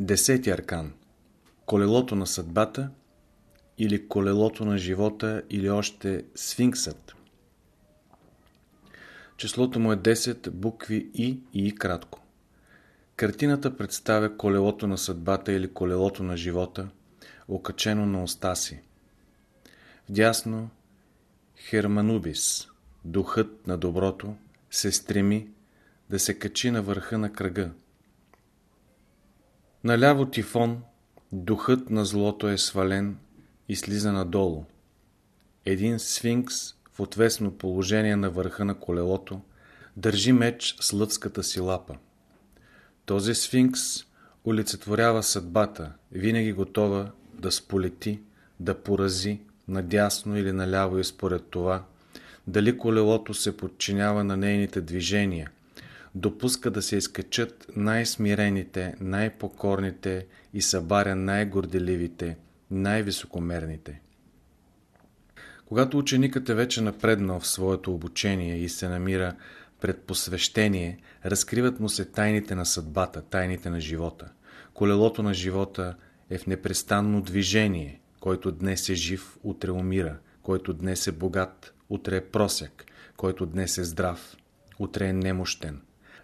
Десети аркан Колелото на съдбата или колелото на живота или още сфинксът. Числото му е 10 букви И и И кратко. Картината представя колелото на съдбата или колелото на живота, окачено на уста си. Вдясно Херманубис, духът на доброто, се стреми да се качи на върха на кръга. Наляво Тифон, духът на злото е свален и слиза надолу. Един сфинкс в отвесно положение на върха на колелото държи меч с лъвската си лапа. Този сфинкс олицетворява съдбата, винаги готова да сполети, да порази надясно или наляво и според това, дали колелото се подчинява на нейните движения, допуска да се изкачат най-смирените, най-покорните и събаря най-горделивите, най-високомерните. Когато ученикът е вече напреднал в своето обучение и се намира пред посвещение, разкриват му се тайните на съдбата, тайните на живота. Колелото на живота е в непрестанно движение, който днес е жив, утре умира, който днес е богат, утре е просяк, който днес е здрав, утре е немощен.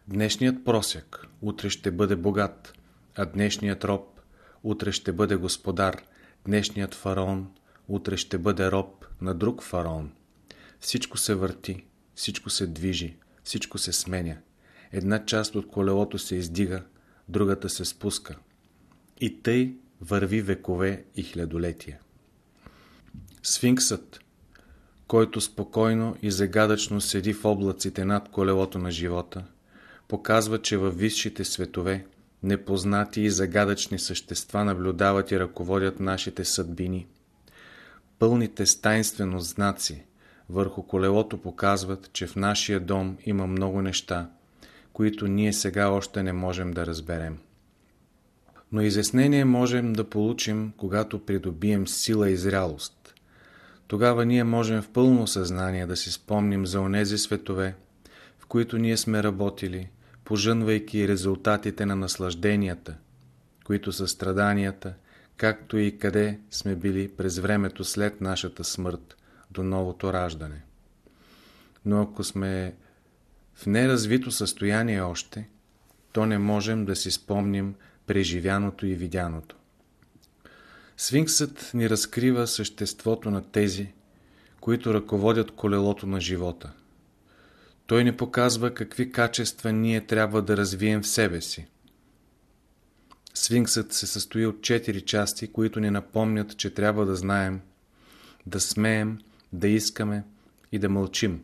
Днешният просяк, утре ще бъде богат, а днешният роб, утре ще бъде господар, днешният фараон, утре ще бъде роб на друг фараон. Всичко се върти, всичко се движи, всичко се сменя. Една част от колелото се издига, другата се спуска. И тъй върви векове и хилядолетия. Сфинксът, който спокойно и загадъчно седи в облаците над колелото на живота, показва, че във висшите светове непознати и загадъчни същества наблюдават и ръководят нашите съдбини. Пълните с тайнствено знаци върху колелото показват, че в нашия дом има много неща, които ние сега още не можем да разберем. Но изяснение можем да получим, когато придобием сила и зрялост. Тогава ние можем в пълно съзнание да си спомним за онези светове, в които ние сме работили, пожънвайки резултатите на наслажденията, които са страданията, както и къде сме били през времето след нашата смърт до новото раждане. Но ако сме в неразвито състояние още, то не можем да си спомним преживяното и видяното. Сфинксът ни разкрива съществото на тези, които ръководят колелото на живота. Той ни показва какви качества ние трябва да развием в себе си. Сфинксът се състои от четири части, които ни напомнят, че трябва да знаем, да смеем, да искаме и да мълчим.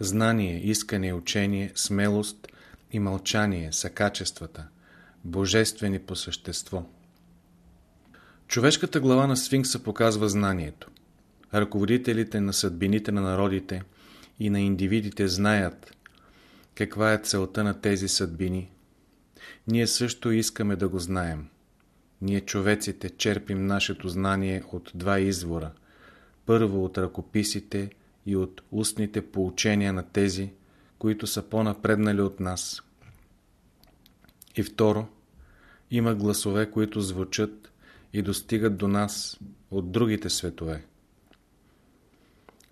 Знание, искане, учение, смелост и мълчание са качествата – божествени по същество. Човешката глава на сфинкса показва знанието. Ръководителите на съдбините на народите и на индивидите знаят каква е целта на тези съдбини. Ние също искаме да го знаем. Ние човеците черпим нашето знание от два извора. Първо от ръкописите и от устните поучения на тези, които са по-напреднали от нас – и второ, има гласове, които звучат и достигат до нас от другите светове.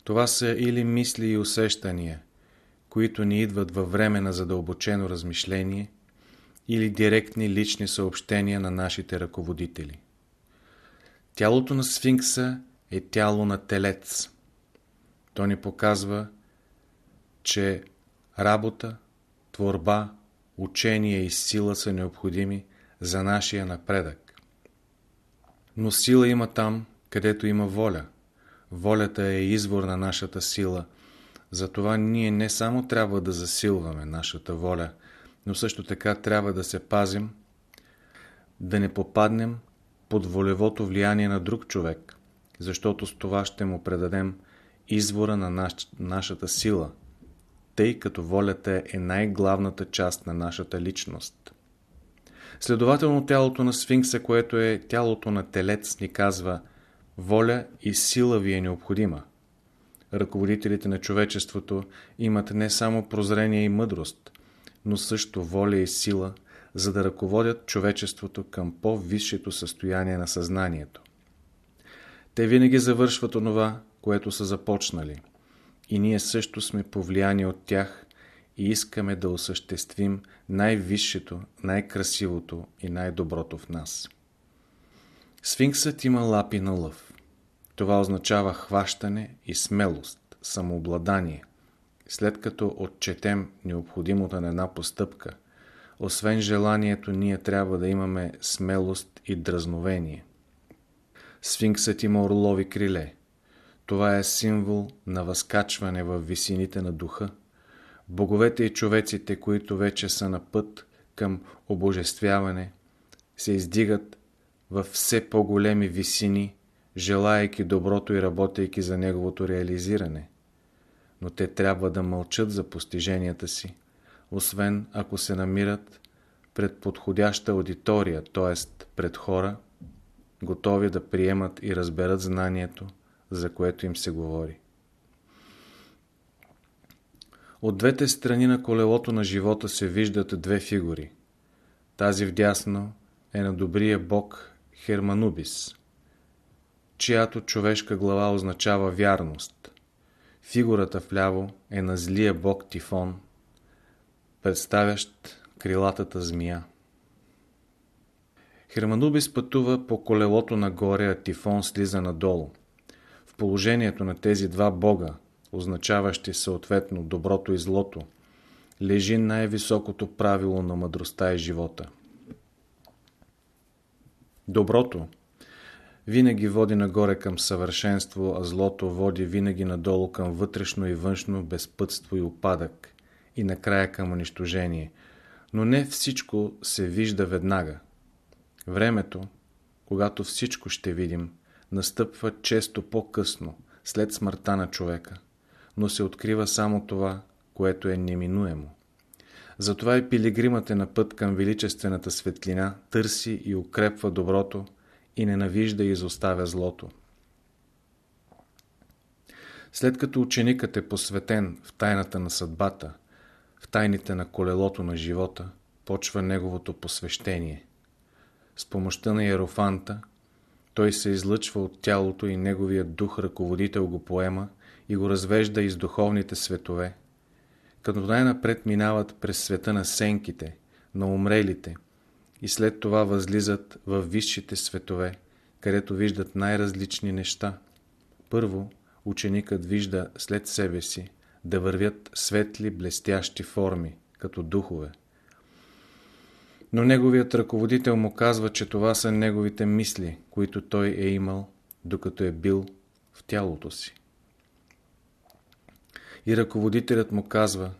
Това са или мисли и усещания, които ни идват във време на задълбочено размишление, или директни лични съобщения на нашите ръководители. Тялото на сфинкса е тяло на телец. То ни показва, че работа, творба, учение и сила са необходими за нашия напредък. Но сила има там, където има воля. Волята е извор на нашата сила. Затова ние не само трябва да засилваме нашата воля, но също така трябва да се пазим, да не попаднем под волевото влияние на друг човек, защото с това ще му предадем извора на наш, нашата сила – тъй като волята е най-главната част на нашата личност. Следователно тялото на сфинкса, което е тялото на телец, ни казва воля и сила ви е необходима. Ръководителите на човечеството имат не само прозрение и мъдрост, но също воля и сила, за да ръководят човечеството към по-висшето състояние на съзнанието. Те винаги завършват онова, което са започнали. И ние също сме повлияни от тях и искаме да осъществим най-висшето, най-красивото и най-доброто в нас. Сфинксът има лапи на лъв. Това означава хващане и смелост, самообладание. След като отчетем необходимото на една постъпка, освен желанието, ние трябва да имаме смелост и дразновение. Сфинксът има орлови криле. Това е символ на възкачване в висините на духа. Боговете и човеците, които вече са на път към обожествяване, се издигат в все по-големи висини, желаяки доброто и работейки за неговото реализиране. Но те трябва да мълчат за постиженията си, освен ако се намират пред подходяща аудитория, т.е. пред хора, готови да приемат и разберат знанието, за което им се говори. От двете страни на колелото на живота се виждат две фигури. Тази вдясно е на добрия бог Херманубис, чиято човешка глава означава вярност. Фигурата вляво е на злия бог Тифон, представящ крилатата змия. Херманубис пътува по колелото нагоре, а Тифон слиза надолу. В положението на тези два бога, означаващи съответно доброто и злото, лежи най-високото правило на мъдростта и живота. Доброто винаги води нагоре към съвършенство, а злото води винаги надолу към вътрешно и външно безпътство и опадък и накрая към унищожение. Но не всичко се вижда веднага. Времето, когато всичко ще видим, настъпва често по-късно, след смъртта на човека, но се открива само това, което е неминуемо. Затова и пилигримът е на път към величествената светлина, търси и укрепва доброто и ненавижда и изоставя злото. След като ученикът е посветен в тайната на съдбата, в тайните на колелото на живота, почва неговото посвещение. С помощта на Ерофанта той се излъчва от тялото и неговият дух ръководител го поема и го развежда из духовните светове, като най-напред минават през света на сенките, на умрелите и след това възлизат в висшите светове, където виждат най-различни неща. Първо, ученикът вижда след себе си да вървят светли, блестящи форми, като духове. Но неговият ръководител му казва, че това са неговите мисли, които той е имал, докато е бил в тялото си. И ръководителят му казва,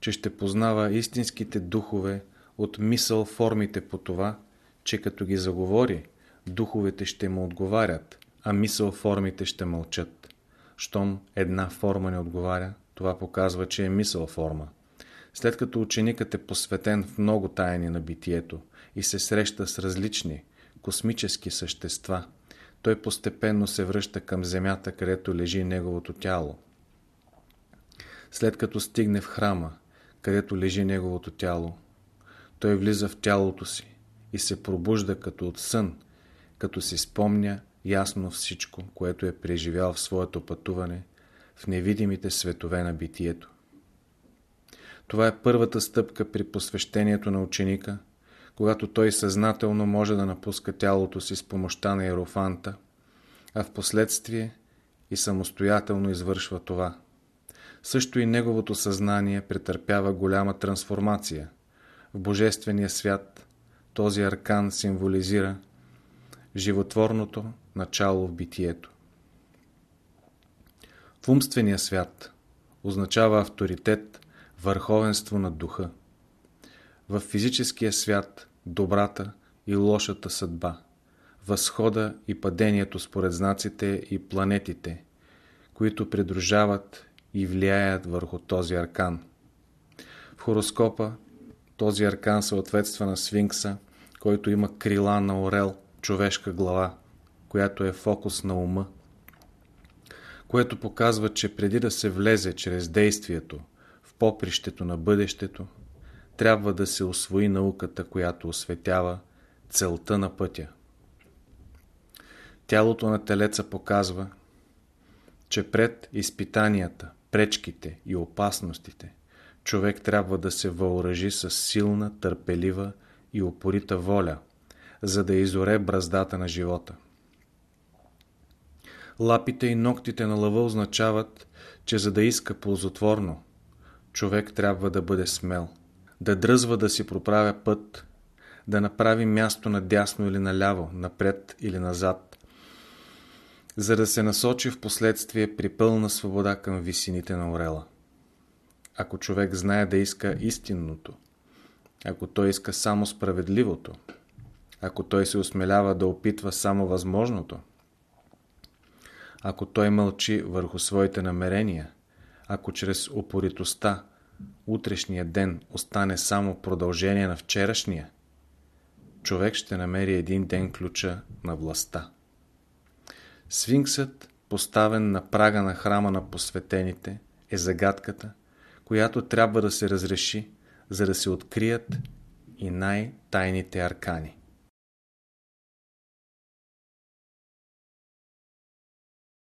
че ще познава истинските духове от мисъл формите по това, че като ги заговори, духовете ще му отговарят, а мисъл формите ще мълчат. Щом една форма не отговаря, това показва, че е мисъл форма. След като ученикът е посветен в много тайни на битието и се среща с различни космически същества, той постепенно се връща към земята, където лежи неговото тяло. След като стигне в храма, където лежи неговото тяло, той влиза в тялото си и се пробужда като от сън, като си спомня ясно всичко, което е преживял в своето пътуване в невидимите светове на битието. Това е първата стъпка при посвещението на ученика, когато той съзнателно може да напуска тялото си с помощта на Ерофанта, а в последствие и самостоятелно извършва това. Също и неговото съзнание претърпява голяма трансформация. В Божествения свят този аркан символизира животворното начало в битието. В умствения свят означава авторитет, върховенство на духа. В физическия свят добрата и лошата съдба, възхода и падението според знаците и планетите, които придружават и влияят върху този аркан. В хороскопа този аркан съответства на свинкса, който има крила на орел, човешка глава, която е фокус на ума, което показва, че преди да се влезе чрез действието в попрището на бъдещето, трябва да се освои науката, която осветява целта на пътя. Тялото на телеца показва, че пред изпитанията, пречките и опасностите, човек трябва да се въоръжи с силна, търпелива и упорита воля, за да изоре браздата на живота. Лапите и ногтите на лъва означават, че за да иска ползотворно, човек трябва да бъде смел, да дръзва да си проправя път, да направи място надясно или наляво, напред или назад, за да се насочи в последствие при пълна свобода към висините на орела. Ако човек знае да иска истинното, ако той иска само справедливото, ако той се осмелява да опитва само възможното, ако той мълчи върху своите намерения, ако чрез упоритостта утрешния ден остане само продължение на вчерашния, човек ще намери един ден ключа на властта. Сфинксът, поставен на прага на храма на посветените, е загадката, която трябва да се разреши, за да се открият и най-тайните аркани.